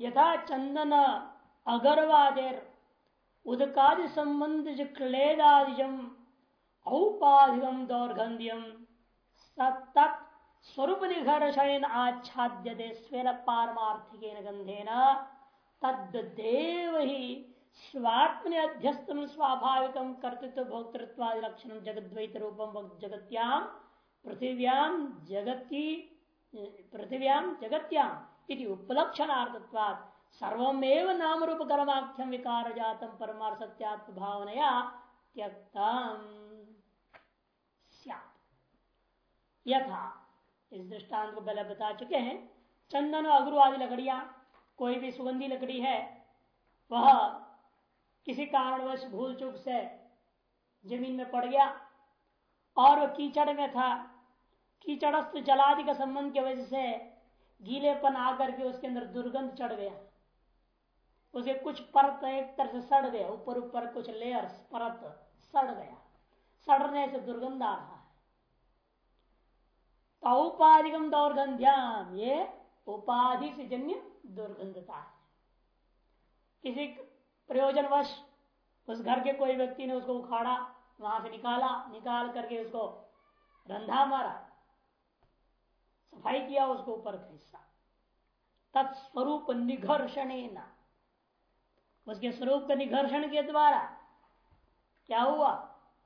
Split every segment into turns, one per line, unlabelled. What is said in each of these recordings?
यथा चंदन अगरवादेर, उदकादि संबंध क्लेदादिजम औपाधिकम दौर्गंध्यम सतत स्वरूप निघर्षण आच्छाद्य स्वेन पारमार्थिक गंधेन तदेव ही स्वात्म अध्यस्तम स्वाभाविक कर्तृत्व भोक्तृत्वादि लक्षण जगद्वैत रूपम जगत्याम पृथिव्याम जगती पृथिव्याम जगत्याम इति उपलक्षणार्थत्वात् सर्वमेव नाम रूप कर्माख्यम विकार जातम परमार सत्यात्म भावनया त्यक्तम यथा, इस दृष्टांत को पहले बता चुके हैं। चंदन और अगुरु आदि लकड़ियाँ, कोई भी सुगंधी लकड़ी है, वह किसी कारणवश भूल चूक से ज़मीन में पड़ गया और वह कीचड़ में था। कीचड़स्थ जलादि का संबंध की वजह से गीलेपन आकर के उसके अंदर दुर्गंध चढ़ गया। उसे कुछ परत एक तरह से सड़ गया। ऊपर ऊपर कुछ लेयर्स परत सड़ गया। सड़ने से दुर्गंध आ रहा है। औपाधिकम दौर्गंध्याम ये उपाधि से जन्य दुर्गंधता है। किसी प्रयोजनवश उस घर के कोई व्यक्ति ने उसको उखाड़ा, वहाँ से निकाला, निकाल करके उसको रंधा मारा। सफ़ाई किया, उसको ऊपर का हिस्सा तत्स्वरूप निघर्षण उसके स्वरूप के निघर्षण के द्वारा क्या हुआ?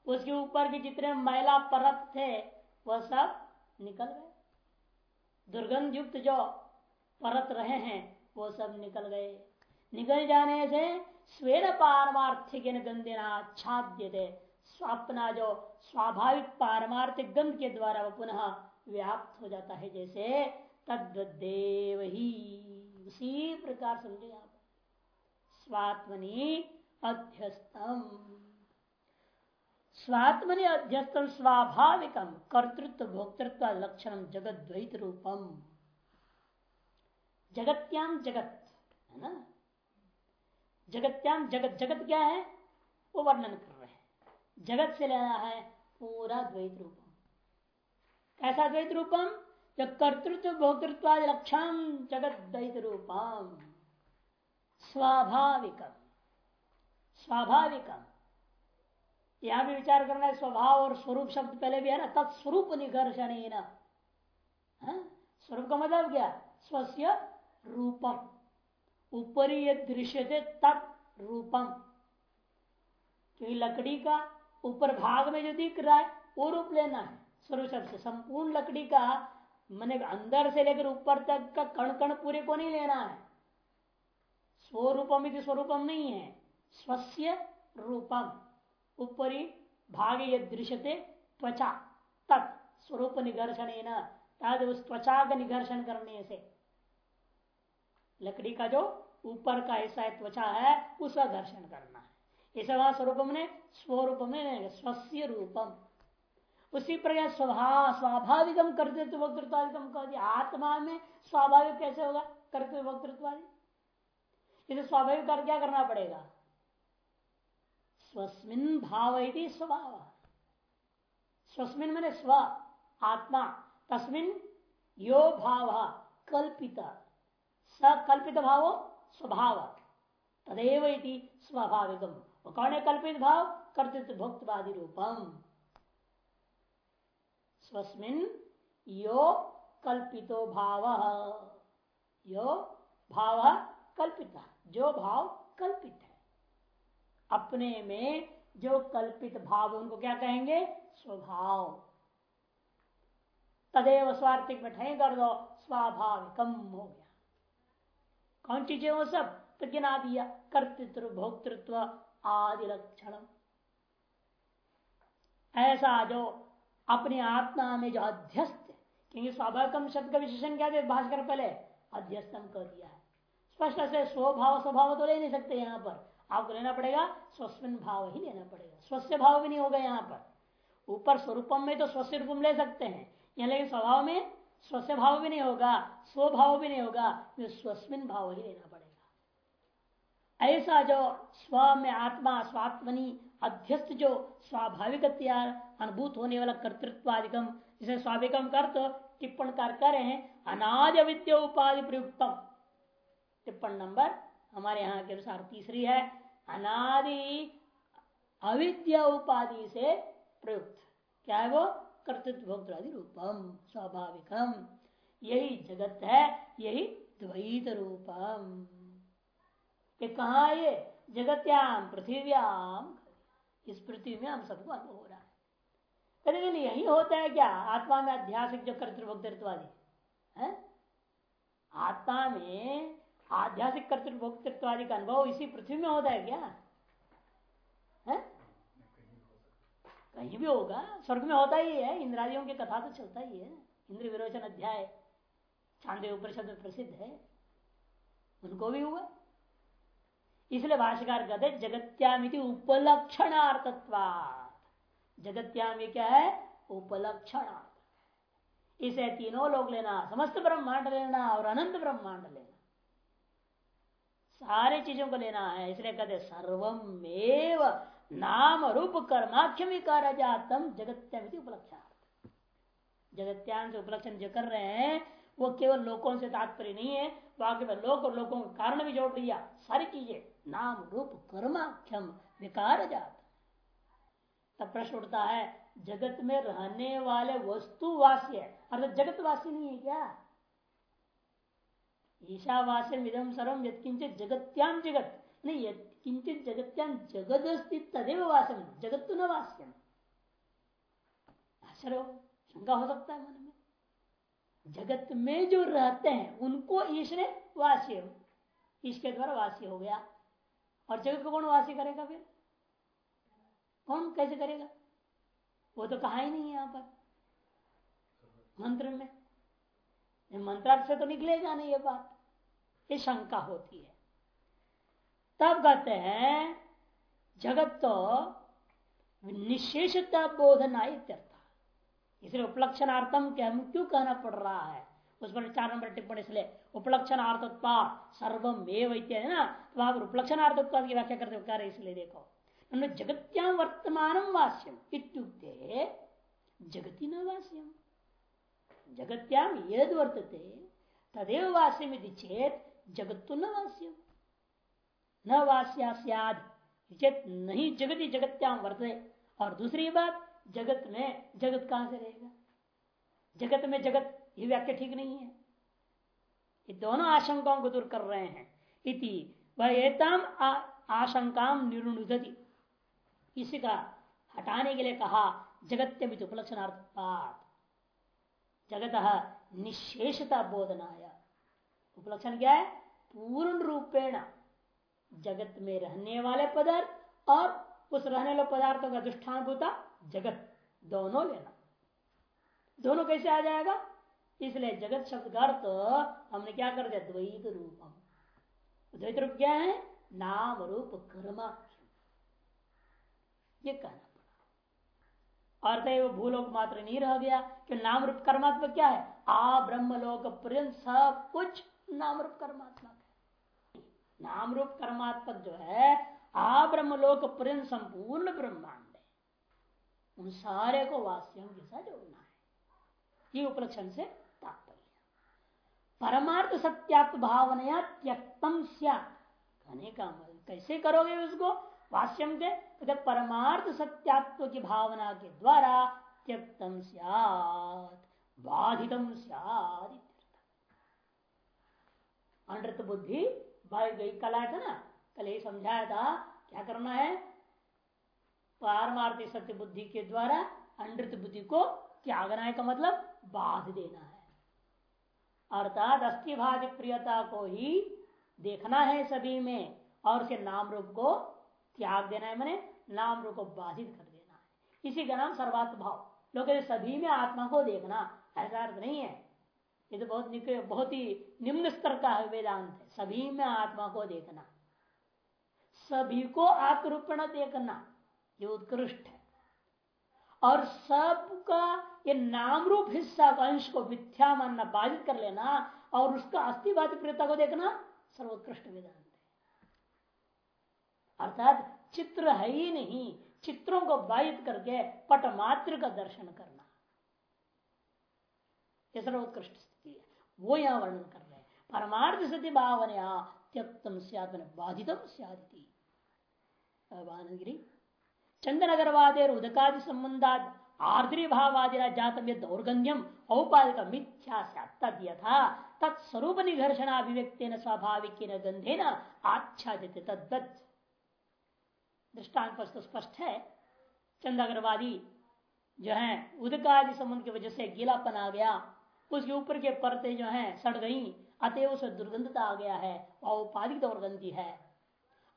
उसके ऊपर के जितने मैला परत थे, वह सब निकल गए। दुर्गंध युक्त जो परत रहे हैं, वो सब निकल गए। निकल जाने से स्वेर पारमार्थिक गंधना छाद्य थे। अपना जो स्वाभाविक पारमार्थिक गंध के द्वारा वह पुनः व्याप्त हो जाता है जैसे तद्देव ही। उसी प्रकार समझे आप। स्वात्मनि अध्यस्तम। स्वात्मनि अध्यस्तम स्वाभाविकम, कर्तृत्व, भोक्तृत्व लक्षण जगत द्वैत रूपम जगत्याम जगत, है ना? जगत्याम जगत जगत क्या है? वो वर्णन कर रहे हैं। जगत से लेना है पूरा द्वैत रूपम कैसा द्वैत रूपम जो कर्तृत्व भोक्तृत्व लक्षण जगत द्वैत रूपम स्वाभाविकम। स्वाभाविकम। यहाँ भी विचार करना है, स्वभाव और स्वरूप शब्द पहले भी है ना, तत्स्वरूप निकर्षण हाँ? स्वरूप का मतलब क्या? स्वस्य रूपम। ऊपरी ये दृश्य थे तत् रूपम। क्योंकि लकड़ी का ऊपर भाग में जो दिख रहा है, वो रूप लेना है। स्वरूप से। संपूर्ण लकड़ी का, मैंने अंदर से लेकर ऊपर तक का कण कण पूरे को नहीं लेना है। स्वरूपम स्वरूपम नहीं है। स्वस्य रूपम। ऊपरी भाग दृश्यते त्वचा। तत् स्वरूप निघर्षण उस त्वचा का निघर्षण करने से। लकड़ी का जो ऊपर का हिस्सा है, त्वचा है, उसका घर्षण करना है। इस वहाँ स्वरूप ने स्वरूप में स्वस्य रूपम। उसी प्रकार स्वभाव स्वाभाविकम कर्तृत्व वक्तृत्वादिकम कह दिया आत्मा में स्वाभाविक कैसे होगा? कर्तृत्व वक्तृत्वादि। इसे स्वाभाविक कर क्या करना पड़ेगा? स्वस्मिन भाव स्वभाव। स्वस्मिन मैंने स्व, आत्मा। तस्मिन यो भाव, कल्पित। सकल्पित भाव स्वभाव। तदेव स्वाभाविकम। कौन है कल्पित भाव? कर्तृत्व भोक्तवादी रूपम। स्वस्मिन यो कल्पितो भाव। यो भाव कल्पित। जो भाव कल्पित है। अपने में जो कल्पित भाव, उनको क्या कहेंगे? स्वभाव। तदेव स्वार्थिक में कर दो, स्वाभाविकम हो गया। कौन चीज़ें वो सब? तो गिना दिया कर्तृत्व, भोक्तृत्व, आदि लक्षण ऐसा जो अपने आत्मा में जो अध्यस्त क्योंकि स्वाभाविकम शब्द का विशेषण क्या भाषकर पहले? अध्यस्तम कर दिया है। स्पष्ट से स्वभाव स्वभाव तो ले नहीं सकते यहाँ पर। आपको लेना पड़ेगा स्वस्मिन भाव ही लेना पड़ेगा। स्वस्थ भाव भी नहीं होगा यहाँ पर। ऊपर स्वरूपम में तो स्वस्थ रूपम ले सकते हैं। यहाँ लेकिन स्वभाव में स्वस्थ भाव भी नहीं होगा, स्वभाव भी नहीं होगा तो स्वस्मिन भाव ही लेना पड़ेगा। ऐसा जो स्व में आत्मा, स्वात्मनी अध्यस्त जो स्वाभाविक अनुभूत होने वाला कर्तृत्व अधिकम जिसे स्वाभाविकम कर तो टिप्पण कर रहे हैं अनाद विद्या उपाधि प्रयुक्तम। टिप्पण नंबर हमारे यहाँ के अनुसार तीसरी है, अनादि अविद्या उपाधि से प्रयुक्त। क्या है वो? कर्तृत्व भोक्तादि रूपम, स्वाभाविकम। यही जगत है, यही द्वैत रूपम। ये कहा ये? जगत्याम पृथ्व्याम इस पृथ्वी में हम सबको अनुभव हो रहा है। कभी कभी यही होता है क्या? आत्मा में अध्यासिक जो कर्तृभोक्तृत्वादी है? आत्मा में आध्यासिक कर्तृभोक्तृत्वादी का अनुभव इसी पृथ्वी में होता है क्या? है? कहीं भी होगा। स्वर्ग में होता ही है। इंद्रादियों की कथा तो चलता ही है। इंद्र विरोचन अध्याय चांदे उपनिषद में प्रसिद्ध है। उनको भी हुआ। इसलिए भाष्यकार कहते जगत्यामिति उपलक्षणार्थत्वा जगत्यामी क्या है? उपलक्षणार्थ इसे तीनों लोग लेना, समस्त ब्रह्मांड लेना और अनंत ब्रह्मांड लेना। सारे चीज़ों को लेना है, इसलिए कहते सर्वम नाम रूप कर्माख्यम जातम जगत्यामिति उपलक्षणार्थ जगत्याम से उपलक्षण जो कर रहे हैं, वो केवल लोगों से तात्पर्य नहीं है, बाकी में लोक और लोगों का कारण भी जोड़ लिया, सारी चीज़ें। नाम रूप कर्माख्यम, विकार जात। तब प्रश्न उठता है, जगत में रहने वाले वस्तुवासी है। अर्थात जगतवासी नहीं है क्या? ईशावास्य इदम सर्वम जगत्याम जगत। नहीं किंचित जगत्याम जगत अस्थित तदेव वासम जगत तो न वास्यम। आश्चर्य शंका हो सकता है मन में। जगत में जो रहते हैं, उनको ईश ने वासी ईश के द्वारा वासी हो गया। और जगत को कौन वासी करेगा फिर? कौन कैसे करेगा? वो तो कहा ही नहीं है यहाँ पर। मंत्र में। मंत्रार्थ से तो निकलेगा नहीं ये बात। ये शंका होती है। तब कहते हैं, जगत तो निशेषता बोधना इत्यर्थ। इसलिए उपलक्षणार्थम क्या क्यों कहना पड़ रहा है? उस पर चार नंबर टिप्पणी इसलिए उपलक्षण उपलक्षणार्थत्वा सर्वम है ना? तो आप उपलक्षणार्थत्व की व्याख्या करते क्या रहे, इसलिए देखो। जगत्याम वर्तमान वास्यम, इत्युक्ते जगती न वास्यम। जगत्याम यद वर्तते, तदेव वास्यम यदि चेत जगत्तु न वास्यम। न वास्या चेत नहीं जगती जगत्याम वर्तते। और दूसरी बात, जगत में जगत कहाँ से रहेगा? जगत में जगत ये व्याख्या ठीक नहीं है। ये दोनों आशंकाओं को दूर कर रहे हैं। इति वह आशंका निरुणुदति। इसी का हटाने के लिए कहा, जगत्यमित उपलक्षणार्थ जगत निशेषता बोधनाया। उपलक्षण क्या है? पूर्ण रूपेण जगत में रहने वाले पदार्थ और उस रहने वाले पदार्थों का भूता जगत। दोनों लेना। दोनों कैसे आ जाएगा? इसलिए जगत शब्द का अर्थ हमने क्या कर दिया? द्वैत रूपम। द्वैत रूप क्या है? नाम रूप कर्म। ये कहना पड़ा। है वो भूलोक मात्र नहीं रह गया कि नाम रूप कर्मात्मक क्या है? आ, ब्रह्म, लोक सब कुछ नाम रूप कर्मात्मक है। नाम रूप कर्मात्मक जो है, आ, ब्रह्म, लोक संपूर्ण ब्रह्मांड उन सारे को वास्यम के साथ जोड़ना है। ये उपलक्षण से तात्पर्य परमार्थ सत्यात्म भावनया त्यक्तम कहने का कैसे करोगे उसको? वास्यम के तो परमार्थ सत्यात्व की भावना के द्वारा त्यक्तम बाधितम अनृत बुद्धि गई कल आया था ना? कल ये समझाया था, क्या करना है? पारमार्थिक सत्य बुद्धि के द्वारा अनृत बुद्धि को त्यागना है का मतलब? बाध देना है। अर्थात अस्थिभाज प्रियता को ही देखना है सभी में, और उसे नाम रूप को त्याग देना है, मैंने नाम रूप को बाधित कर देना है। इसी का नाम सर्वात्म भाव लोग सभी में आत्मा को देखना, ऐसा अर्थ नहीं है। ये तो बहुत बहुत ही निम्न स्तर का है वेदांत। है सभी में आत्मा को देखना। सभी को आत्मरूपण देखना। ये उत्कृष्ट। और सबका ये नाम रूप हिस्सा अंश को मिथ्या मानना, बाधित कर लेना और उसका अस्थिवादी प्रियता को देखना सर्वोत्कृष्ट वेदांत है। अर्थात चित्र है ही नहीं, चित्रों को बाधित करके पट मात्र का दर्शन करना। यह सर्वोत्कृष्ट स्थिति है। वो यहाँ वर्णन कर रहे हैं। परमार्थ सत्य भावनया त्यक्तम बाधितम सियादिति। आनंदगिरी चंदन अगरवादे उदकादि संबंधात आर्द्री भावादिना जातम दौर्गंध्यम औपाधिक मिथ्या तद यथा तत्स्वरूप निघर्षणाभिव्यक्ति स्वाभाविक गंधे न आच्छादित तद्वत। दृष्टांत तो स्पष्ट है? चंद अगरवादी जो है, उदकादि संबंध की वजह से गीलापन आ गया। उसके ऊपर के परते जो है, सड़ गई, अतएव उसे दुर्गंधता आ गया है, औपाधिक दुर्गंधी है।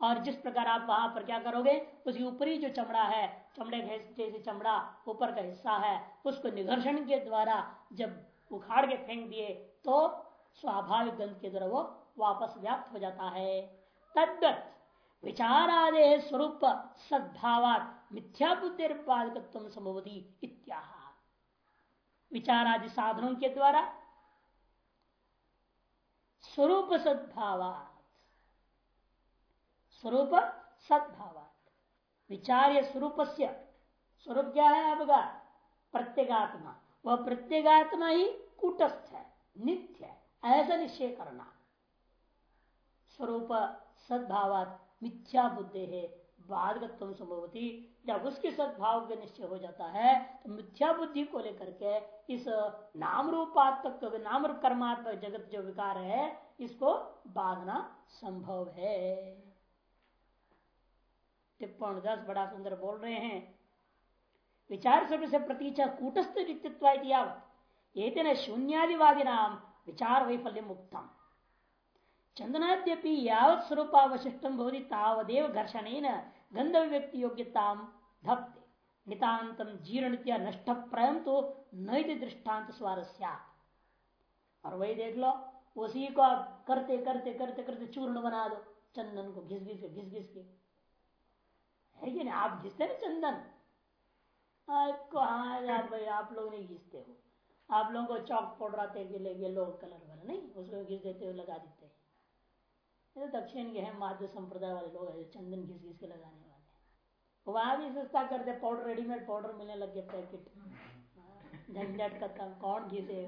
और जिस प्रकार आप वहाँ पर क्या करोगे, उसके ऊपरी जो चमड़ा है, चमड़े जैसे चमड़ा ऊपर का हिस्सा है, उसको निघर्षण के द्वारा जब उखाड़ के फेंक दिए तो स्वाभाविक गंध के द्वारा वो वापस व्याप्त हो जाता है। तद्वत विचार विचारादे स्वरूप सद्भाव मिथ्या बुद्धि संभवती इत्या विचारादि साधनों के द्वारा स्वरूप सद्भाव स्वरूप सद्भाव विचार या स्वरूप स्वरूप क्या है आपका? प्रत्येगात्मा। वह प्रत्येगात्मा ही कुटस्थ है, नित्य है, ऐसा निश्चय करना। स्वरूप सद्भाव मिथ्या बुद्धि है बाधगत्व संभवती। जब उसके सद्भाव के निश्चय हो जाता है तो मिथ्या बुद्धि को लेकर के इस नाम रूपात्मक नाम कर्मात्मक जगत जो विकार है, इसको बांधना संभव है। टिप्पण दस बड़ा सुंदर बोल रहे हैं। विचार से प्रतीचा कूटस्थ नित्यत्व शून्यादिवादी नाम, विचार वैफल्य मुक्तम। चंदनाद्यपि यावत स्वरूपावशिष्टम भवती तावदेव घर्षण गंध व्यक्ति योग्यता धत्ते नितान्तम जीर्ण नष्ट प्रयम तो नैत दृष्टांत स्वारस्या और वही देख लो, उसी को आप करते करते करते करते चूर्ण बना दो। चंदन को घिस घिस के घिस घिस के। है कि नहीं? आप घिसते ना चंदन? आपको हाँ आप, आप लोग नहीं घिसते हो। आप लोगों को चौक पाउडर आते येलो कलर वाला नहीं उसको घिस देते हो लगा देते हैं। तो दक्षिण के हैं माध्य संप्रदाय वाले लोग हैं चंदन घिस घिस के लगाने वाले वहाँ भी सस्ता करते पाउडर रेडीमेड पाउडर मिलने लग गया पैकेट। झंझट का कौन घिसे?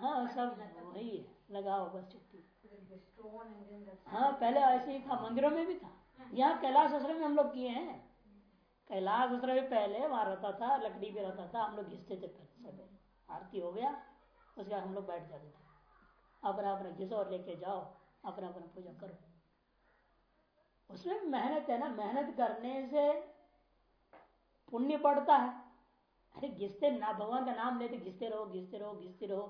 हाँ सब वही है लगाओ बस छुट्टी हाँ पहले ऐसे ही था मंदिरों में भी था। यहाँ कैलाश आश्रम में हम लोग किए हैं। कैलाश आश्रम में पहले वहाँ रहता था, लकड़ी पे रहता था, हम लोग घिसते थे सब आरती हो गया, उसके बाद हम लोग बैठ जाते थे। अपना अपना घिसो और लेके जाओ, अपना अपना पूजा करो। उसमें मेहनत है ना, मेहनत करने से पुण्य पड़ता है। अरे घिसते ना, भगवान का नाम लेते घिसते रहो घिसते रहो घिसते रहो।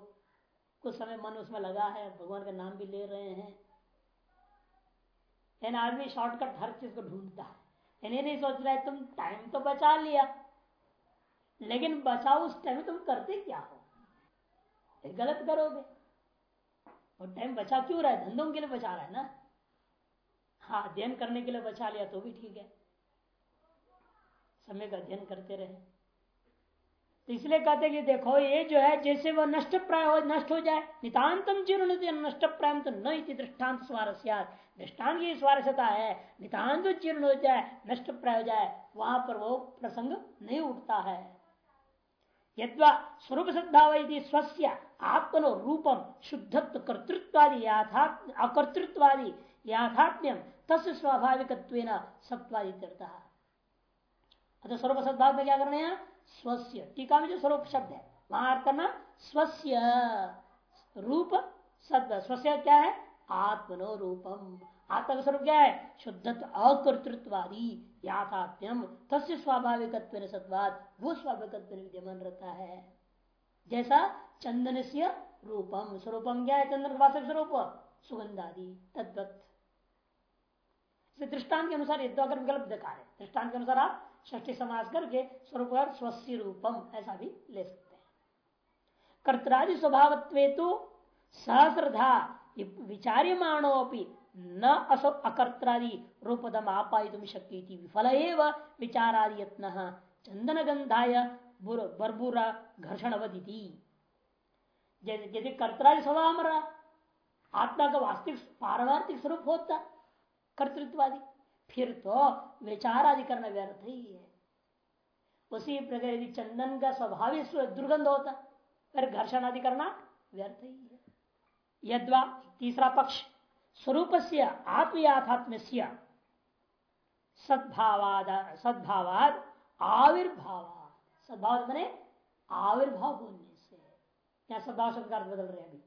कुछ समय मन उसमें लगा है, भगवान का नाम भी ले रहे हैं। यानी आदमी शॉर्टकट हर चीज़ को ढूंढता है। यानी नहीं सोच रहा है तुम टाइम तो बचा लिया। लेकिन बचाओ उस टाइम तुम करते क्या हो? गलत करोगे। और टाइम बचा क्यों रहा है? धंधों के लिए बचा रहा है ना? हाँ अध्ययन करने के लिए बचा लिया तो भी ठीक है। समय का अध्ययन करते रहे। तो इसलिए कहते कि देखो, ये जो है, जैसे वह नष्ट प्राय हो नष्ट हो जाए नितान्तम जीर्ण नष्ट प्राय तो न दृष्टांत स्वारस्या दृष्टान की स्वारस्यता है नितान्त जीर्ण हो जाए, नष्ट प्राय हो जाए, वहाँ पर वो प्रसंग नहीं उठता है। यद्वा स्वरूप सद्भाव स्वस्य आत्मनो रूपम शुद्धत्व कर्तृत्वादि अकर्तृत्वादि याथात्म्यम तस् स्वाभाविक सत्वादि अतः स्वरूप सद्भाव में क्या करना है स्वस्य। टीका में जो स्वरूप शब्द है वहाँ अर्थ करना स्वस्य, रूप सद स्वस्य क्या है? आत्मनो रूपम आत्मा का स्वरूप क्या है? शुद्धत्व अकर्तृत्वादी याथात्म्यम तस्य स्वाभाविक सत्वाद वो स्वाभाविक विद्यमान रहता है। जैसा चंदन से रूपम। स्वरूपम क्या है? चंदन वास्तविक स्वरूप। सुगंधादि, तद्वत। दृष्टांत के अनुसार यद्वाकर विकल्प देखा है। दृष्टांत के अनुसार आप ष्टी समाज करके स्वरूप स्वस्य रूपम, ऐसा भी ले सकते हैं। कर्तरादि स्वभाव तो सहस्रधा विचार्यमाणो न असो अकर्त्रादि रूपदम आपायितुम शक्ति विफल विचारादि यत्न चंदन गंधाय बर्बुरा घर्षण अवधि जैसे कर्तरादि स्वभाव हमारा आत्मा का वास्तविक, पारमार्थिक स्वरूप होता कर्तृत्वादि। फिर तो विचार आदि करना व्यर्थ ही है। उसी प्रकार यदि चंदन का स्वाभाविक दुर्गंध होता, फिर घर्षण आदि करना व्यर्थ ही है। यद्वा तीसरा पक्ष स्वरूप से आत्मयाथात्म सद्भावाद सद्भावाद आविर्भाव सद्भाव मैंने आविर्भाव होने से। क्या सद्भाव बदल रहे अभी?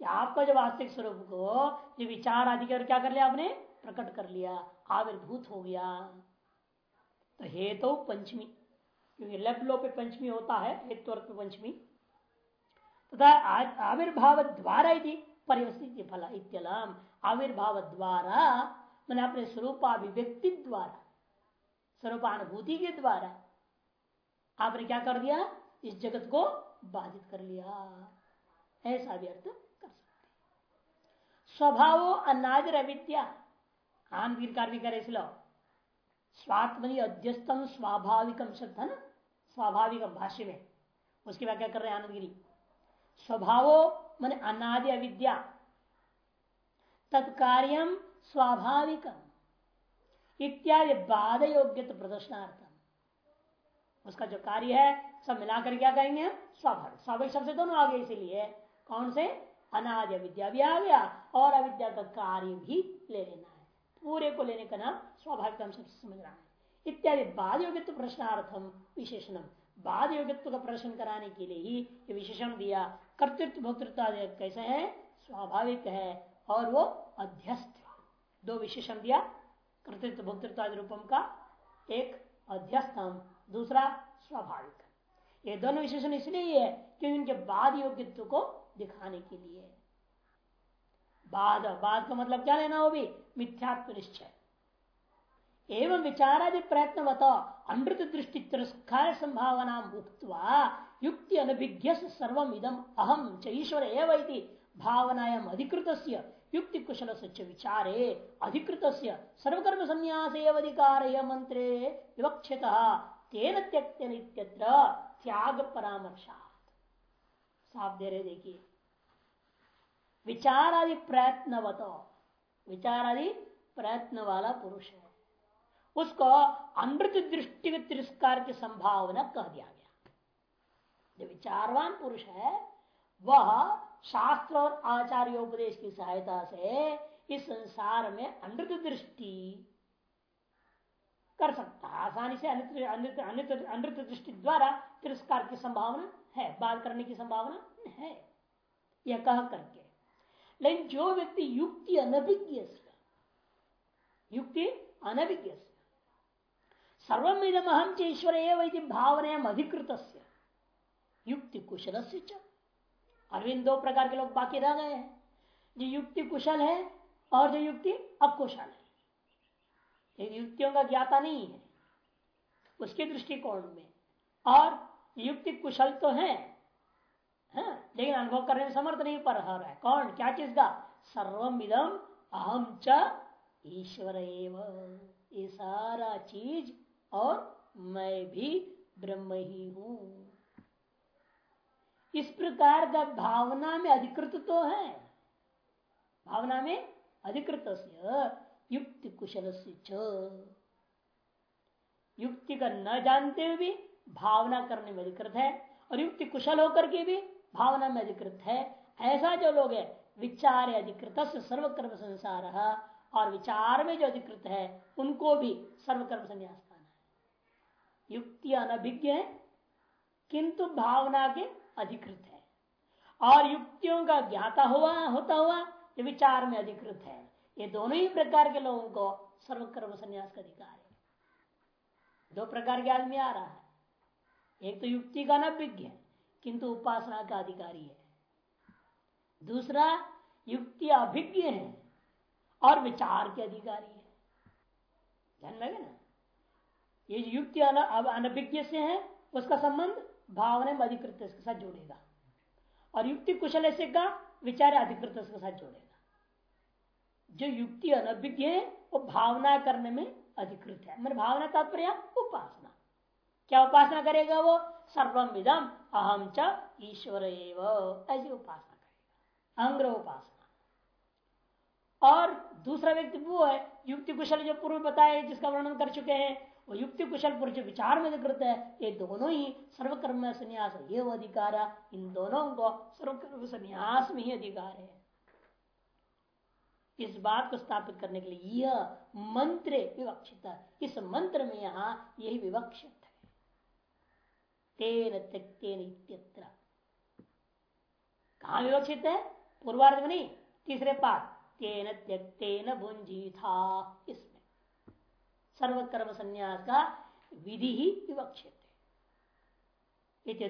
आपका जो वास्तविक स्वरूप को विचार आदि क्या कर लिया आपने? प्रकट कर लिया। आविर्भूत हो गया। तो हेतु तो पंचमी, क्योंकि लेफ़्ट लो पे पंचमी होता है हेतु पे पंचमी। तथा तो आविर्भाव द्वारा यदि परिवस्थित फल इत्यलम। आविर्भाव द्वारा, मैंने अपने स्वरूपाभिव्यक्ति द्वारा, स्वरूपानुभूति के द्वारा आपने क्या कर दिया? इस जगत को बाधित कर लिया। ऐसा भी अर्थ कर सकते स्वभाव अनादर अविद्या आनवीर भी करे इसलिए स्वात्मनि अध्यस्तम स्वाभाविकम शब्द है ना स्वाभाविक भाष्य में। उसकी व्याख्या कर रहे हैं आनंदगिरी? स्वभावो मन अनादि अविद्या, तत्कार्यम स्वाभाविकम, इत्यादि बाध योग्य प्रदर्शनार्थम। उसका जो कार्य है, सब मिलाकर क्या कहेंगे स्वाभाविक। स्वाभाविक शब्द दोनों आ गए, इसीलिए कौन से? अनादि अविद्या भी आ गया और अविद्या का कार्य भी ले लेना। पूरे को लेने का नाम स्वाभाविक अंश समझना है। इत्यादि बाद योगित्व प्रश्नार्थम विशेषणम। बाद योगित्व का प्रश्न कराने के लिए ही विशेषण दिया। कर्तृत्व, भोक्तृत्व कैसे है? स्वाभाविक है और वो अध्यस्त दो विशेषण दिया। कर्तृत्व, भोक्तृत्व रूपम का एक अध्यस्तम दूसरा स्वाभाविक। ये दोनों विशेषण इसलिए है क्योंकि उनके बाद योग्यत्व को दिखाने के लिए। बाद बाद का मतलब क्या लेना हो भी? मिथ्यात्व निश्चय। एवं विचारादि प्रयत्न बताओ अमृत दृष्टि तिरस्कार संभावना उक्तवा, युक्ति अनभिज्ञ सर्वम इदम अहम च ईश्वर एवं भावनायाम अधिकृत युक्ति कुशल विचारे अधिकृत सर्वकर्म संन्यास अधिकार मंत्रे विवक्षित तेन त्यक्त त्याग परामर्शा साफ़ दे रहे देखिए। विचार आदि प्रयत्न बताओ विचार आदि प्रयत्न वाला पुरुष है। उसको अमृत दृष्टि में तिरस्कार की संभावना कह दिया गया। जो विचारवान पुरुष है, वह शास्त्र और आचार्योपदेश की सहायता से इस संसार में अमृत दृष्टि कर सकता है। आसानी से अमृत दृष्टि द्वारा तिरस्कार की संभावना है, बात करने की संभावना है। यह कह करके। लेकिन जो व्यक्ति युक्ति अनभिज्ञ युक्ति अनभिज्ञ सर्वमिदम हम ईश्वर एवं भावना अधिकृत युक्ति कुशल से अरविंद दो प्रकार के लोग बाकी रह गए हैं। जो युक्ति कुशल है और जो युक्ति अकुशल है। युक्तियों का ज्ञाता नहीं है। उसके दृष्टिकोण में। और युक्ति कुशल तो है लेकिन अनुभव करने में समर्थ नहीं पर रहा है। कौन? क्या चीज़ का सर्वम इदम अहम च ईश्वर ये सारा चीज़ और मैं भी ब्रह्म ही हूँ। इस प्रकार का भावना में अधिकृत तो है। भावना में अधिकृत युक्ति कुशल युक्ति का न जानते हुए भी भावना करने में अधिकृत है और युक्ति कुशल होकर के भी भावना में अधिकृत है। ऐसा जो लोग है, विचार अधिकृत सर्वकर्म संसार, और विचार में जो अधिकृत है, उनको भी सर्वकर्म संन्यास पाना है। युक्ति अनभिज्ञ है, किंतु भावना के अधिकृत है। और युक्तियों का ज्ञाता हुआ, होता हुआ, ये विचार में अधिकृत है। ये दोनों ही प्रकार के लोगों को सर्वकर्म संन्यास का अधिकार है। दो प्रकार के आदमी आ रहा है। एक तो युक्ति का अनभिज्ञ है किंतु उपासना का अधिकारी है। दूसरा, युक्ति अभिज्ञ है और विचार के अधिकारी है। ध्यान लगे ना? ये युक्ति अनभिज्ञ से है, उसका संबंध भावना में अधिकृत के साथ जोड़ेगा। और युक्ति कुशल से का विचार अधिकृत के साथ जोड़ेगा। जो युक्ति अनभिज्ञ है, वो भावना करने में अधिकृत है। मैंने भावना तात्पर्य, उपासना। क्या उपासना करेगा वो? सर्वम विदम अहम च ईश्वर ऐसी उपासना करेगा। अंग्र उपासना। और दूसरा व्यक्ति वो है युक्ति कुशल जो पूर्व बताए, जिसका वर्णन कर चुके हैं, वो युक्ति कुशल पुरुष विचार में अधिकृत है, ये दोनों ही सर्वकर्म संन्यास ये अधिकार है, इन दोनों को सर्वकर्म संन्यास में ही अधिकार है। इस बात को स्थापित करने के लिए यह मंत्र विवक्षित इस मंत्र में यहाँ यही विवक्षित तेन त्यक्तेन इत्यत्र कहा विवक्षित है पूर्वार्ध में नहीं तीसरे पाठ तेन त्यक्तेन भुंजी था इसमें सर्वकर्म संन्यास का विधि ही विवक्षित है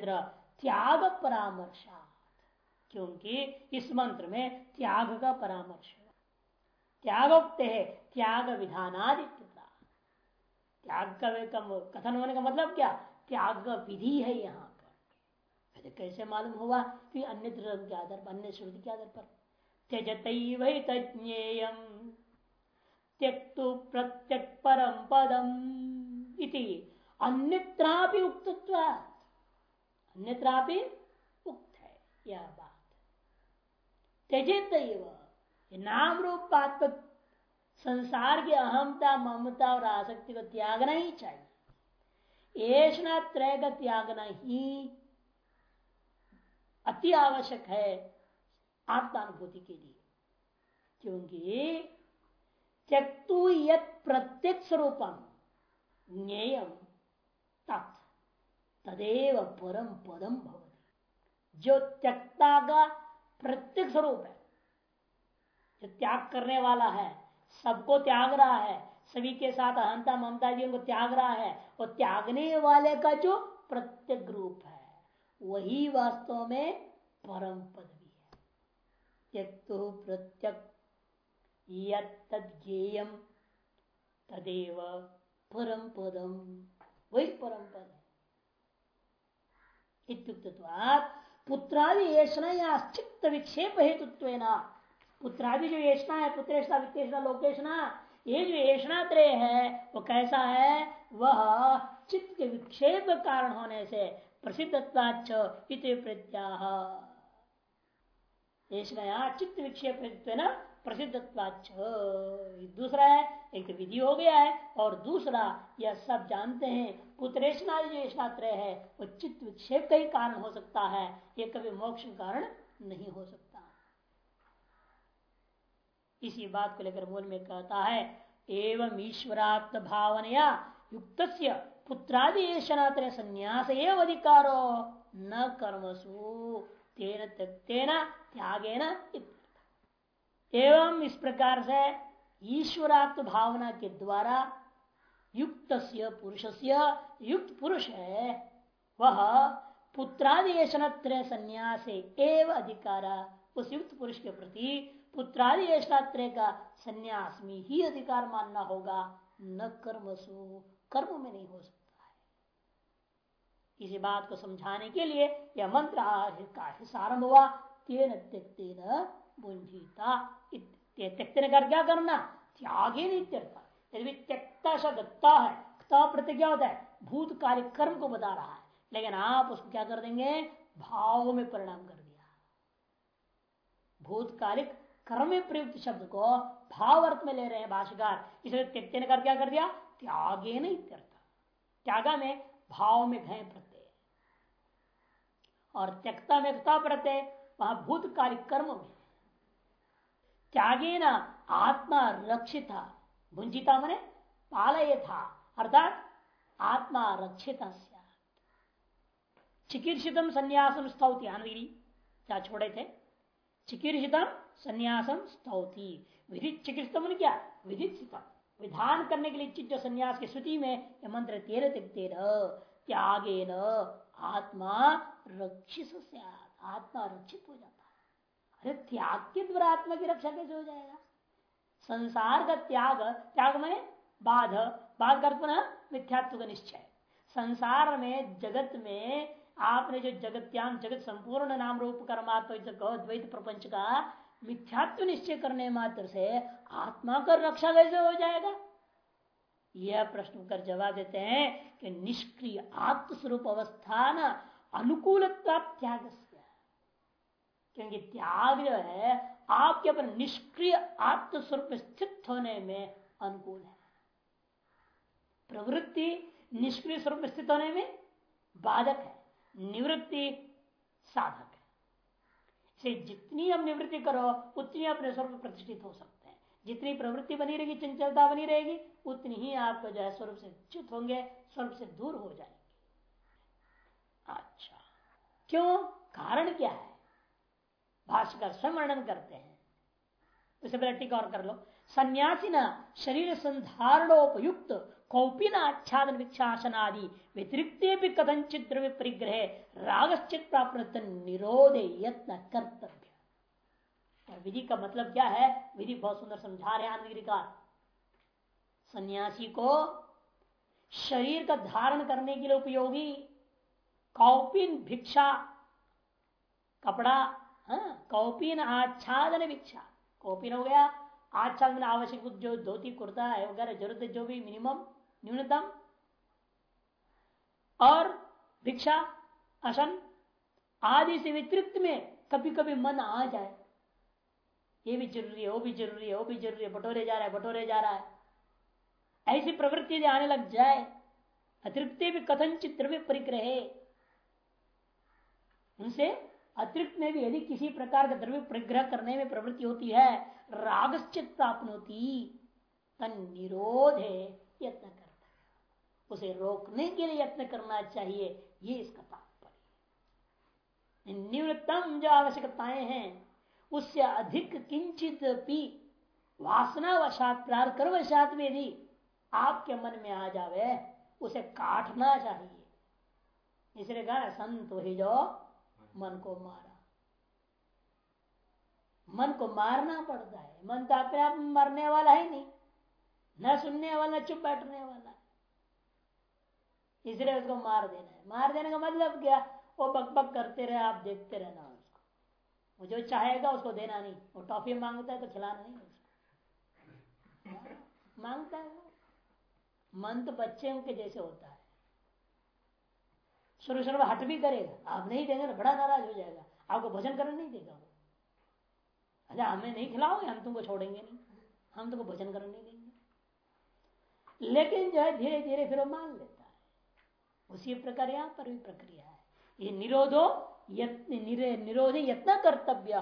त्याग परामर्शा क्योंकि इस मंत्र में त्याग का परामर्श है त्यागोक्त है त्याग विधानादित्य त्याग का कथन होने का मतलब क्या त्याग विधि है यहाँ पर। कैसे मालूम हुआ कि अन्य धर्म के आधार पर, अन्य श्रुति के आधार पर? त्यजत वही त्यक्तु प्रत्यक परम पदम इति। अन्यत्रापि उक्तत्व अन्यत्रापि उक्त है, यह बात। त्यजित नाम रूप बात संसार की अहमता, ममता और आसक्ति को त्यागना ही चाहिए। ऐसा त्रय का त्यागना ही अति आवश्यक है आत्मानुभूति के लिए। क्योंकि त्यक्तु यत प्रत्यक्ष स्वरूपम ज्ञेयम तत्, तदेव परम पदम भवती। जो त्यक्ता का प्रत्येक स्वरूप है, जो त्याग करने वाला है, सबको त्याग रहा है सभी के साथ अहंता ममता जी को त्याग रहा है वो त्यागने वाले का जो प्रत्येक रूप है, वही वास्तव में परम पद भी है। त्यक्तो प्रत्यक येयम तदेव परम पदम। वही परम पद है। पुत्रादि येषणा या विक्षेप हेतुत्व पुत्रादि जो येषणा है, पुत्रेषणा, वित्तेषणा लोकेशना ये जो येषणा है, वो कैसा है? वह चित्त के विक्षेप कारण होने से प्रसिद्धत्वाच प्रत्याह चित्त विक्षेप प्रसिद्धत्वाच दूसरा है, एक तो विधि हो गया है, और दूसरा, यह सब जानते हैं पुत्रेशना जो छात्र है, वो चित्त विक्षेप का ही कारण हो सकता है, ये कभी मोक्ष कारण नहीं हो सकता। इसी बात को लेकर मूल में कहता है, एवं ईश्वरात्म भावनया युक्त पुत्रादि संन्यास एवं अधिकारो न कर्मसु, तेन त्यक्तेन त्यागेन एवं इस प्रकार से ईश्वरात्म भावना के द्वारा युक्त पुरुष युक्त पुरुष है, वह पुत्रादि पुत्रादिशन संन्यास एवं अधिकार, उस युक्त पुरुष के प्रति पुत्रादि का संन्यास में ही अधिकार मानना होगा। न कर्मसु कर्म में नहीं हो सकता है। इसी बात को समझाने के लिए यह मंत्र का सारंभ हुआ। तेन त्यक्तेन त्यक्ति ने कर क्या करना? त्याग ही नहीं त्यक्ता। यदि त्यक्ता शब्द है प्रत्यय क्या होता है भूतकालिक कर्म को बता रहा है, लेकिन आप उसको क्या कर देंगे? भाव में परिणाम कर दिया। भूतकालिक कर्म में प्रयुक्त शब्द को भाव अर्थ में ले रहे हैं भाषाकार इसलिए त्यक्ति ने कर क्या कर दिया? त्यागे नहीं त्यागा में भाव में भय प्रत्यय। और त्यक्ता में प्रत्यय, वहाँ भूतकालिक कर्म में त्यागे न आत्मा रक्षित भुंजिता मने पालय था अर्थात आत्मा रक्षित चिकीर्षितम संन्यासम स्तौति आनवीरी क्या छोड़े थे? चिकीर्षितम संन्यासम स्तौति। विधित चिकित्सम क्या? विधित विधान करने के लिए चित्त संन्यास की स्थिति में यह मंत्र तेरह तेरह त्यागे न। आत्मा रक्षित आत्मा रक्षित हो जाता है। अरे त्याग के द्वारा आत्मा की रक्षा कैसे हो जाएगा? संसार का त्याग त्याग में बाध। बाध कर मिथ्यात्व का निश्चय। संसार में, जगत में आपने जो जगत्याम जगत संपूर्ण नाम रूप कर्मात्म द्वैत प्रपंच का मिथ्यात्व निश्चय करने मात्र से आत्मा का रक्षा कैसे हो जाएगा? यह प्रश्न कर जवाब देते हैं कि निष्क्रिय आत्मस्वरूप अवस्था अवस्थान अनुकूल त्याग क्योंकि त्याग जो है, आपके अपन निष्क्रिय आत्मस्वरूप स्थित होने में अनुकूल है। प्रवृत्ति निष्क्रिय स्वरूप स्थित होने में बाधक है। निवृत्ति साधक। इसे जितनी हम निवृत्ति करो, उतनी अपने स्वरूप प्रतिष्ठित हो सकते हैं। जितनी प्रवृत्ति बनी रहेगी, चंचलता बनी रहेगी, उतनी ही आपका जो है स्वरूप से च्युत होंगे, स्वरूप से दूर हो जाएँगे। अच्छा। क्यों? कारण क्या है? भाष्यकर स्वयं वर्णन करते हैं। उसे पहले टिक और कर लो। सन्यासी न, शरीर संधारणोपयुक्त कौपिन आच्छादन विक्षासन आदि व्यतिरिक्त भी कथनचित द्रव्य परिग्रह रागश्चित प्राप्त निरोधे यत्न कर्तव्य। विधि का मतलब क्या है? विधि बहुत सुंदर समझा रहे आनंदगिरी का। सन्यासी को शरीर का धारण करने के लिए उपयोगी कौपिन भिक्षा कपड़ा हाँ, कौपिन आच्छादन भिक्षा कौपिन हो गया आच्छादन आवश्यक जो धोती कुर्ता है वगैरह ज़रूरत जो भी मिनिमम न्यूनतम और भिक्षा, असन आदि से वितरिक्त में कभी कभी मन आ जाए। ये भी ज़रूरी है, वो भी ज़रूरी है, वो भी ज़रूरी है, बटोरे जा रहा है, बटोरे जा रहा है। ऐसी प्रवृत्ति यदि आने लग जाए अतिरिक्त भी कथनचित द्रव्य परिग्रह। उनसे अतिरिक्त में भी यदि किसी प्रकार का द्रव्य परिग्रह करने में प्रवृत्ति होती है, रागश्चित प्राप्त होती तन निरोध है, यत्न उसे रोकने के लिए यत्न करना चाहिए, ये इसका तात्पर्य न्यूनतम जो आवश्यकताएँ हैं, उससे अधिक किंचित भी वासना वशात प्रार वशात में यदि आपके मन में आ जावे, उसे काटना चाहिए। इसलिए कहा, संत वही जो मन को मारा। मन को मारना पड़ता है। मन तो अपने आप मरने वाला है नहीं। न सुनने वाला चुप बैठने वाला। इसलिए उसको मार देना है। मार देने का मतलब क्या? वो बक बक करते रहे आप देखते रहना उसको। वो जो चाहेगा उसको देना नहीं। वो टॉफी माँगता है तो खिलाना नहीं उसको। हाँ, माँगता है वो। मन तो बच्चे के जैसे होता है। शुरू शुरू हट भी करेगा। आप नहीं देंगे ना बड़ा नाराज़ हो जाएगा। आपको भोजन करने नहीं देगा वो। अच्छा हमें नहीं खिलाओगे हम तुमको छोड़ेंगे नहीं। हम तुमको भोजन करने नहीं देंगे। लेकिन जो है धीरे धीरे फिर वो मान लेता उसी प्रकार यहाँ पर भी प्रक्रिया है। ये निरोधो निरोध यत्न कर्तव्य,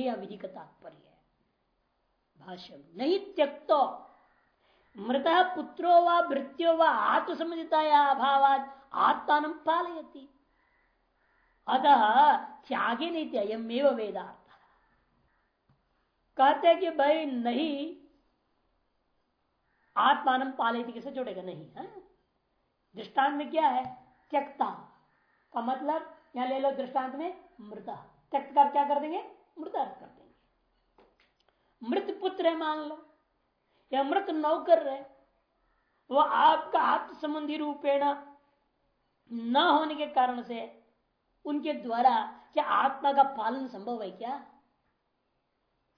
ये अविधि का तात्पर्य है। भाष्य नहीं त्यक्तो। मृत पुत्रो व भृत्यो व आत्मसंबंधिताया अभावाद आत्मान पालयती। अतः त्यागे नहीं त्यमेव वेदार्थ। कहते कि भाई, नहीं, आत्मान पालयती कैसे जोड़ेगा नहीं, है? दृष्टांत में क्या है? त्यक्ता। का मतलब यहाँ ले लो दृष्टांत में, मृत। त्यक्त कर क्या कर देंगे? मृत कर देंगे। मृत पुत्र है मान लो। या मृत नौकर है। वो आपका आत्म संबंधी रूपेण न होने के कारण से उनके द्वारा क्या आत्मा का पालन संभव है क्या?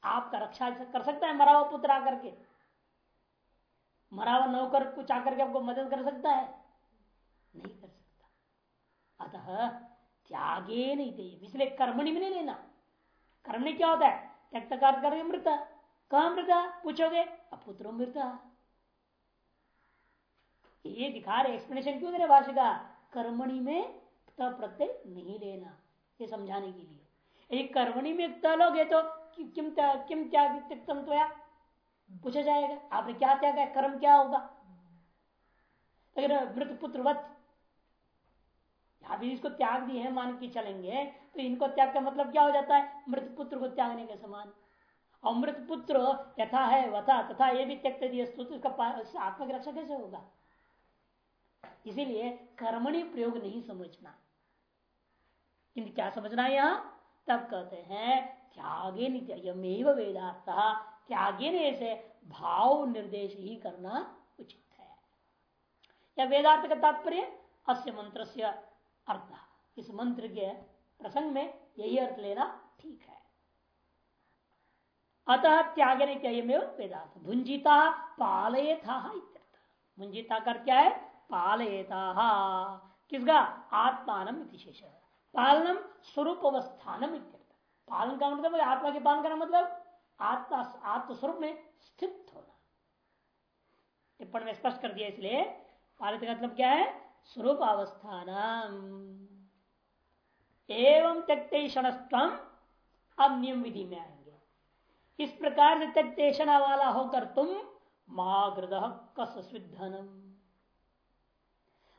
आपका रक्षा कर सकता है मरा हुआ पुत्र आकर के। मरा हुआ नौकर कुछ आकर के आपको मदद कर सकता है। नहीं कर सकता अतः त्यागे नहीं दे इसलिए कर्मणि में नहीं लेना कर्मणि क्या होता है? त्यक्त कार्य करेंगे मृत। कहा मृत? पूछोगे? अपुत्रो मृत। ये दिखा रहे एक्सप्लेनेशन क्यों दे भाषा कर्मणि में प्रत्यय नहीं लेना, ये समझाने के लिए। यदि कर्मणि में तलोगे तो किम किम त्याग त्यक्तम तो पूछा जाएगा। आपने क्या त्याग है? कर्म क्या होगा? अगर मृत पुत्रवत अभी इसको त्याग दिए हैं, मान के चलेंगे तो इनको त्याग का मतलब क्या हो जाता है? मृत पुत्र को त्यागने के समान। और मृत पुत्र यथा है, वथा, तथा ये भी त्यक्त दिए उसका आत्मा की रक्षा कैसे होगा? इसीलिए कर्मणि प्रयोग नहीं समझना। किंतु क्या समझना है यहाँ? तब कहते हैं, त्यागे नित्यमेव वेदार्थ, त्यागे से भाव निर्देश ही करना उचित है। या वेदार्थ का तात्पर्य, अस्य मंत्र अर्थ। इस मंत्र के प्रसंग में यही अर्थ लेना ठीक है। अतः त्यागने त्यागमेव वेदार्थ भुंजिता पालये था भुंजिता कर क्या है? पालयता किसका? आत्मान शेष। पालनम स्वरूप अवस्थानम पालन का मतलब आत्मा के पालन करना मतलब? आत्मा आत्मस्वरूप में स्थित होना। टिप्पण में स्पष्ट कर दिया इसलिए, पालित का मतलब क्या है? स्वरूप अवस्थान एवं त्यक्त क्षणस्तम अब नियम विधि में आएँगे इस प्रकार से त्यक्तेषणा वाला होकर तुम माग्रद कस स्विधनम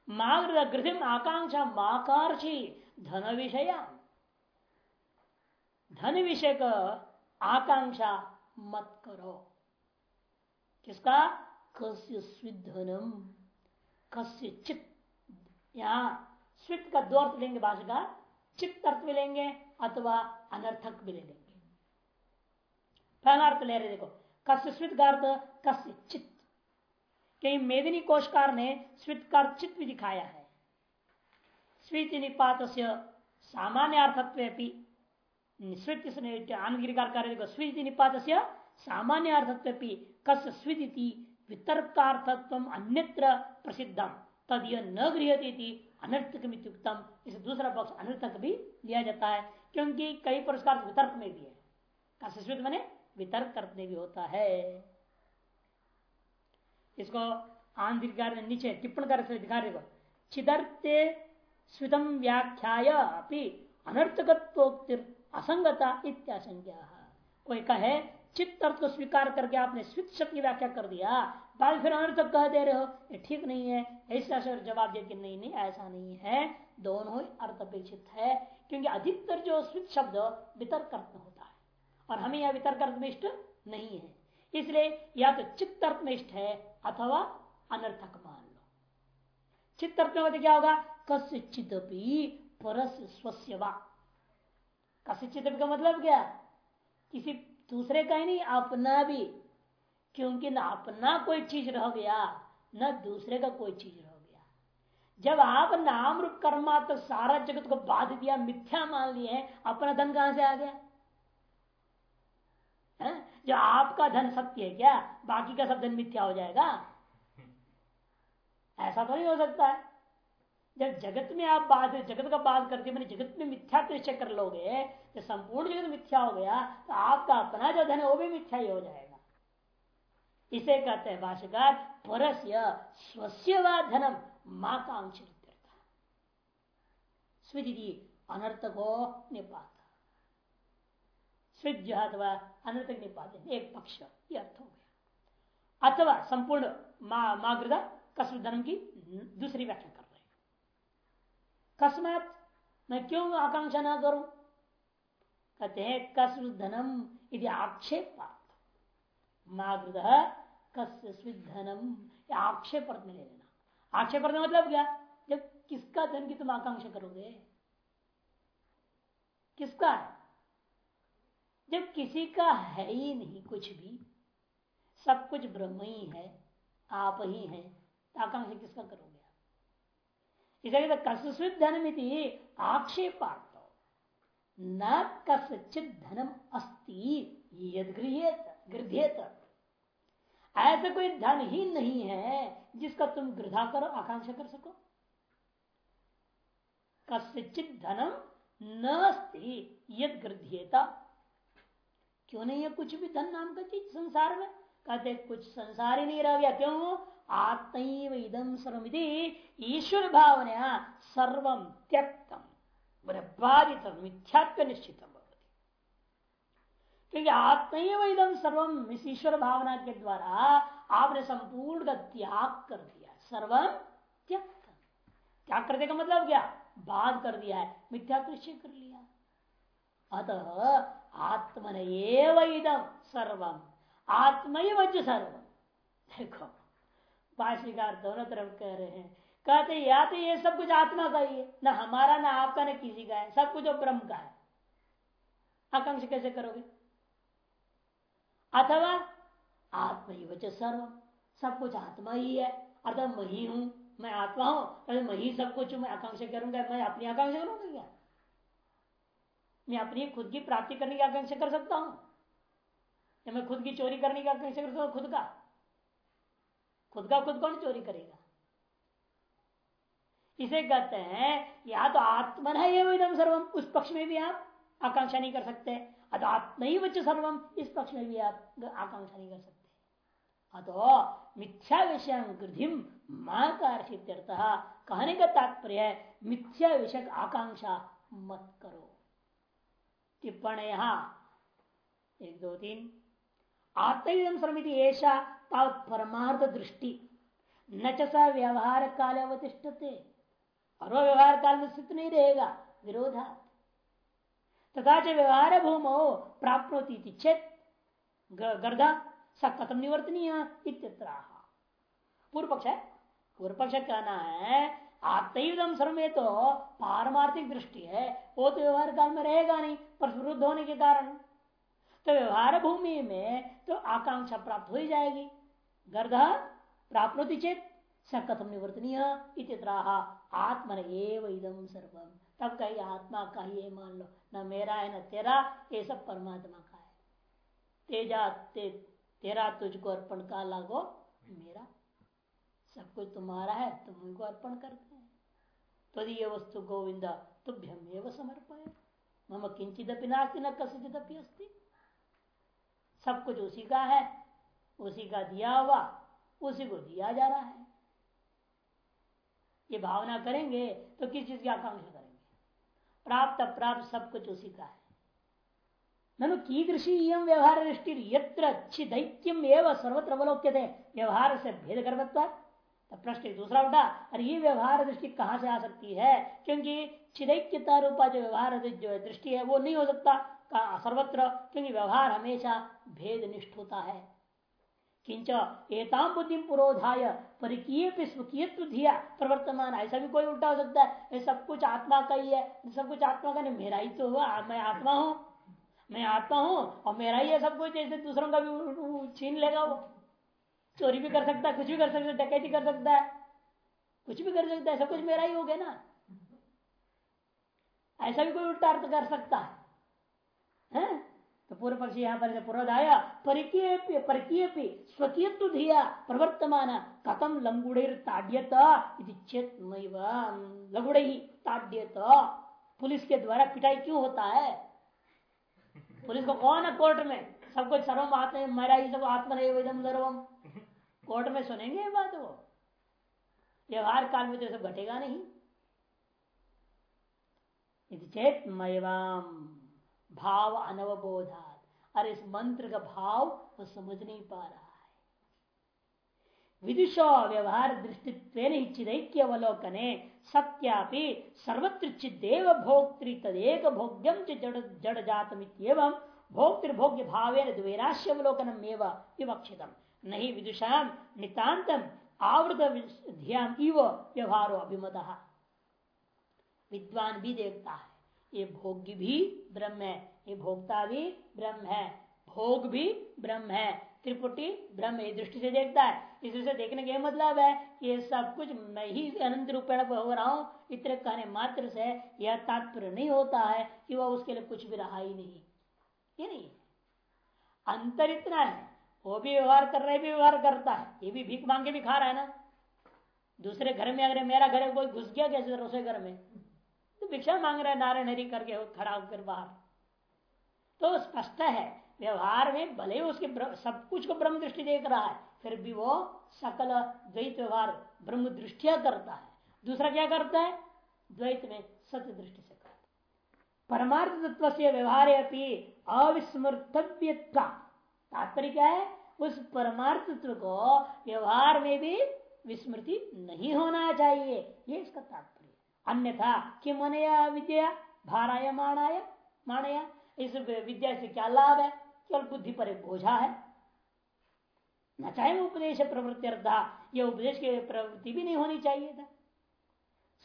माग्रद गृहिम आकांक्षा माकार्षी धन विषय धन विषय आकांक्षा मत करो। किसका? कस्य स्विधनम कस्य चित यहाँ स्वित का दो अर्थ लेंगे भाषा का चित्त अर्थ भी लेंगे अथवा अनर्थक भी ले लेंगे पहला अर्थ ले रहे देखो, कस्य स्वित का अर्थ, कस्य चित्त। कहीं मेदिनी कोशकार ने स्वित का चित्त भी दिखाया है। स्वित निपात सामान्य अर्थत्व स्वित आनगिरिकार कार्य स्वित निपात सामान्य अर्थत्व कस्य स्वित वितर्कार्थत्व अन्यत्र प्रसिद्धम। तद यह न गृहती अनर्थक मितुक्तम इसे दूसरा पक्ष अनर्थक भी दिया जाता है, क्योंकि कई पुरस्कार वितर्क में भी है। कस्यस्वित बने वितर्क करने भी होता है। इसको आंध्रिकार ने नीचे टिप्पण कर दिखा रहे छिदर्ते स्वितम व्याख्याय अपनी अनर्थकत्वोक्तिर असंगता इत्याशंका कोई कहे चित्त अर्थ को स्वीकार करके आपने स्वित शब्द की व्याख्या कर दिया बाद फिर अनर्थक कह दे रहे हो। ये ठीक नहीं है। ऐसा सर जवाब दे कि नहीं नहीं, ऐसा नहीं है। दोनों ही अर्थ अपेक्षित है, क्योंकि अधिकतर जो स्वित शब्द वितर्क अर्थ में होता है, और हमें यह वितर्क अर्थ में नहीं है। इसलिए या तो चित्त अर्थ में है, अथवा अनर्थक मान लो। चित्त अर्थ में क्या होगा? कस्य चित परस स्वस्यवा कस्य चित का मतलब क्या? किसी दूसरे का ही नहीं, अपना भी। क्योंकि ना अपना कोई चीज़ रह गया, न दूसरे का कोई चीज़ रह गया। जब आप नाम रूप कर्मा तो सारा जगत को बाध दिया, मिथ्या मान लिए अपना धन कहाँ से आ गया? है? जो आपका धन सत्य है क्या? बाकी का सब धन मिथ्या हो जाएगा? ऐसा तो नहीं हो सकता है। जब जगत में आप बात जगत का बात करते मैंने जगत में मिथ्या निश्चय कर लोगे तो संपूर्ण जगत मिथ्या हो गया तो आपका अपना जो धन है, वो भी मिथ्या ही हो जाएगा। इसे कहते हैं भाष्यकार, परस्य स्वस्य धनम माँ कांक्षित स्विधि अनर्थको निपात। स्विज अथवा अनर्थक निपात, एक पक्ष, ये अर्थ हो गया। अथवा संपूर्ण माग्रदा कस्म धर्म की दूसरी व्याख्या कर रहे कस्मात मैं क्यों आकांक्षा ना करूँ? कहते हैं कस्म धनम यदि आक्षेप मागृद कस्य आक्षेप अर्थ में ले लेना। आक्षेप अर्थ मतलब क्या? जब किसका धन की तुम आकांक्षा करोगे? किसका है? जब किसी का है ही नहीं कुछ भी, सब कुछ ब्रह्म ही है, आप ही है, आकांक्षा किसका करोगे इसे कहते धन में आक्षेपार्थ। न कसित धनम अस्ति यद गृहेत ऐसा कोई धन ही नहीं है जिसका तुम गृधा करो, आकांक्षा कर सको। कसित धनम नस्ती क्यों नहीं है कुछ भी धन नाम का चीज़ संसार में? कहते कुछ संसार ही नहीं रह गया। क्यों? आत्म इदम सर्वमिति, ईश्वर भावना सर्वम त्यक्तम। बाधित मिथ्यात्व निश्चित क्योंकि आत्म इदम सर्वम इस ईश्वर भावना के द्वारा आपने संपूर्ण का त्याग कर दिया सर्वम त्यक्त त्याग करने का मतलब क्या? बाध कर दिया है, मिथ्या निश्चय कर लिया। अतः आत्मन एवं सर्वम आत्मय सर्वम देखो भाषिकार दोनों तरफ़ कह रहे हैं, कहते या तो ये सब कुछ आत्मा का ही है, ना हमारा, ना आपका, ना किसी का है, सब कुछ ब्रह्म का है। आकांक्षा कैसे करोगे? अथवा आत्मा ही वच सर्व सब कुछ आत्मा ही है। अर्थात मैं ही हूँ, मैं आत्मा हूँ। मैं ही सब कुछ मैं आकांक्षा करूँगा, मैं अपनी आकांक्षा करूँगा क्या? मैं अपनी खुद की प्राप्ति करने की आकांक्षा कर सकता हूँ? या मैं खुद की चोरी करने की आकांक्षा कर सकता हूँ? खुद का? खुद का खुद कौन चोरी करेगा? इसे कहते हैं, या तो आत्मन है ये एकदम सर्वम उस पक्ष में भी आप आकांक्षा नहीं कर सकते। अतः ही बच्चे सर्वम इस पक्ष में भी आप आकांक्षा नहीं कर सकते। अतो मिथ्या विषय गृधिम कहने का तात्पर्य है मिथ्या विषय आकांक्षा मत करो। टिप्पण यहाँ एक, दो, तीन। आत्म श्रमित ऐसा परमार्थ दृष्टि न चा व्यवहार काल अवतिष्ठते। और वह व्यवहार काल में स्थित नहीं रहेगा। विरोधा तथा व्यवहार भूमो प्राप्त चेत गर्दा स कथम निवर्तनीय पूर्व पक्ष है पूर्व पक्ष कहना है? आत्म सर्व तो पारमार्थिक दृष्टि है। वो तो व्यवहार काल में रहेगा नहीं पर विरुद्ध होने के कारण। तो व्यवहार भूमि में तो आकांक्षा प्राप्त हो ही जाएगी। गर्द प्राप्त चेत स कथम निवर्तनीय आत्मन एवं सर्वम। तब कही आत्मा का ही मान लो न मेरा है न तेरा ये सब परमात्मा का है। तेजा ते, तेरा तुझको अर्पण का लागो मेरा। सब कुछ तुम्हारा है तुम उनको अर्पण करते हैं। तो ये वस्तु गोविंद तुभ्यम एवं समर्पय। मम किंचिदपि नास्ती न कसिचिदपि अस्ति। सब कुछ उसी का है उसी का दिया हुआ उसी को दिया जा रहा है। ये भावना करेंगे तो किस चीज़ की आकांक्षा प्राप्त प्राप्त सब कुछ उसी का है। ननु कीदृशी यम व्यवहार दृष्टि यत्र दैत्यम एवं सर्वत्र अवलोक्य थे व्यवहार से भेद कर तब प्रश्न दूसरा उठा और ये व्यवहार दृष्टि कहाँ से आ सकती है? क्योंकि छिदैक्यता रूपा जो व्यवहार जो दृष्टि है, वो नहीं हो सकता। सर्वत्र, क्योंकि व्यवहार हमेशा भेद निष्ठ होता है। किंच एताम बुद्धि पुरोधाय परिकीय स्वकीय धिया प्रवर्तमान। ऐसा भी कोई उल्टा हो सकता है, ये सब कुछ आत्मा का ही है सब कुछ आत्मा का नहीं, मेरा ही तो हुआ मैं आत्मा हूँ, मैं आत्मा हूँ, और मेरा ही है सब कुछ जैसे दूसरों का भी छीन लेगा वो। चोरी भी कर सकता है, कुछ भी कर सकता है, डकैती कर सकता है, कुछ भी कर सकता है, सब कुछ मेरा ही हो गया ना। ऐसा भी कोई उल्टा अर्थ कर सकता है? तो पूर्व पक्षी यहाँ पर पूर्वदाय परिकीय स्वकीय धिया, प्रवर्तमान कथम लंगुड़ेर ताड्यत चेत लगुड़े ही ताड्यत। पुलिस के द्वारा पिटाई क्यों होता है? पुलिस को कौन है कोर्ट में? सब कुछ सर्वम आते मेरा ही सब आत्मनिवेदम सर्वम कोर्ट में सुनेंगे ये बात वो। व्यवहार काल में तो सब घटेगा नहीं। चेत मयवाम भाव अनवबोधात। और इस मंत्र का भाव वो समझ नहीं पा रहा है। विदुषो व्यवहार दृष्टित्व चिदैक्य अवलोकने, सत्यापि सर्वत्र चिदेव भोक्तृ तदेक भोग्यम जड़ जड़ जातम भोक्तृभोग्य भाव द्वैराश्यवलोकनम एवं विवक्षितम। नहीं विदुषा नितान्तम आवृत ध्यान इव व्यवहारो अभिमत। विद्वान भी देखता है। ये भोग्य भी ब्रह्म है। ये भोक्ता भी ब्रह्म है। भोग भी ब्रह्म है। त्रिपुटी ब्रह्म ये दृष्टि से देखता है। इस दृष्टि से देखने का मतलब है कि ये सब कुछ मैं ही अनंत रूपेण हो रहा हूँ। इतने कहने मात्र से यह तात्पर्य नहीं होता है कि वह उसके लिए कुछ भी रहा ही नहीं। ये नहीं अंतर इतना है। वो भी व्यवहार कर रहे भी व्यवहार करता है। ये भी भीख मांग के भी खा रहा है ना। दूसरे घर में अगर मेरा घर कोई घुस गया कैसे रसोई घर में तो भिक्षा मांग रहा है, नारायण हरी करके खड़ा होकर बाहर। तो स्पष्ट है, व्यवहार में भले उसके सब कुछ को ब्रह्म दृष्टि देख रहा है, फिर भी वो सकल द्वैत व्यवहार, ब्रह्म दृष्टिया करता है। दूसरा क्या करता है? द्वैत में सत्य दृष्टि से करता है। परमार्थ तत्व से व्यवहार अपनी अविस्मृतव्य तात्पर्य क्या है? उस परमार्थ तत्व को व्यवहार में भी विस्मृति नहीं होना चाहिए। ये इसका तात्पर्य। अन्यथा किम अनया विद्या भाराय माणाय? माणया? इस विद्या से क्या लाभ है? केवल बुद्धि पर एक बोझा है। न चाहे उपदेश प्रवृत्ति अर्धा यह उपदेश की प्रवृत्ति भी नहीं होनी चाहिए था।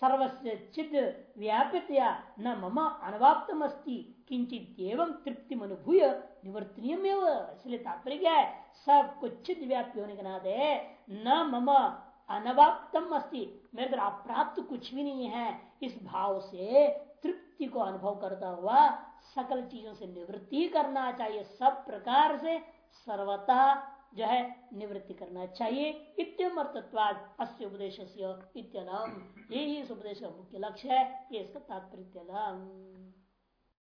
सर्वस्व चिद व्यापित या न मम अनवाप्तम अस्ति किंचित एवं तृप्ति अनुभूय निवर्तनीय इसलिए तात्पर्य क्या है? सब कुछ चिद व्याप्ति होने के नाते न मम अनवाप्तम अस्ति। मेरे तरह अप्राप्त कुछ भी नहीं है। इस भाव से, तृप्ति को अनुभव करता हुआ सकल चीज़ों से निवृत्ति करना चाहिए। सब प्रकार से सर्वता जो है निवृत्ति करना चाहिए। इत्यम अर्थत्वाद अस्य उपदेश यही इस उपदेश का मुख्य लक्ष्य है। ये इसका तात्पर्य